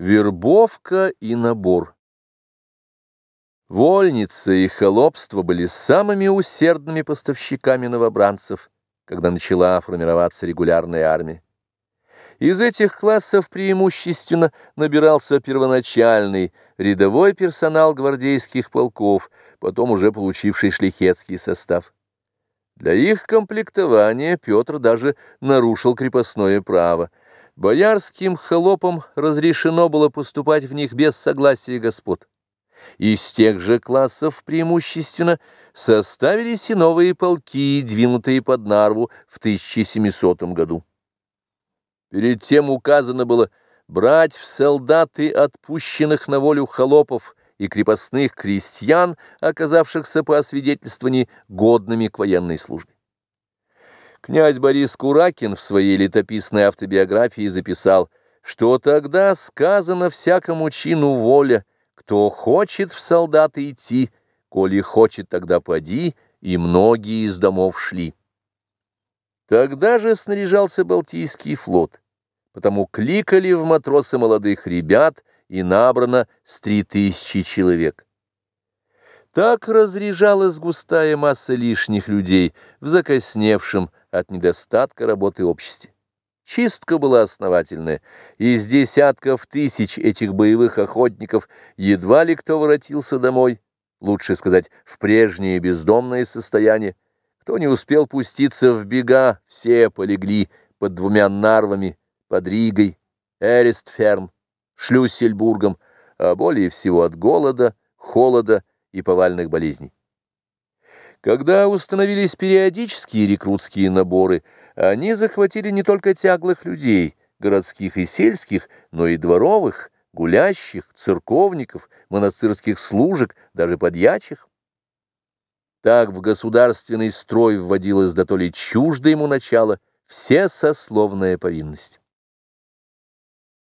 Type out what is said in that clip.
Вербовка и набор. Вольница и холопство были самыми усердными поставщиками новобранцев, когда начала формироваться регулярная армия. Из этих классов преимущественно набирался первоначальный рядовой персонал гвардейских полков, потом уже получивший шлихетский состав. Для их комплектования Петр даже нарушил крепостное право – Боярским холопам разрешено было поступать в них без согласия господ. Из тех же классов преимущественно составились и новые полки, двинутые под Нарву в 1700 году. Перед тем указано было брать в солдаты отпущенных на волю холопов и крепостных крестьян, оказавшихся по освидетельствованию годными к военной службе. Князь Борис Куракин в своей летописной автобиографии записал, что тогда сказано всякому чину воля, кто хочет в солдаты идти, коли хочет, тогда поди, и многие из домов шли. Тогда же снаряжался Балтийский флот, потому кликали в матросы молодых ребят, и набрано с три тысячи человек. Так разряжалась густая масса лишних людей в закосневшем, от недостатка работы обществе. Чистка была основательная, и из десятков тысяч этих боевых охотников едва ли кто воротился домой, лучше сказать, в прежнее бездомное состояние. Кто не успел пуститься в бега, все полегли под двумя нарвами, под Ригой, Эрестферм, Шлюссельбургом, а более всего от голода, холода и повальных болезней. Когда установились периодические рекрутские наборы, они захватили не только тяглых людей, городских и сельских, но и дворовых, гулящих, церковников, монастырских служек, даже подьячих. Так в государственный строй вводилась до то ли чуждо ему начало все сословная повинность.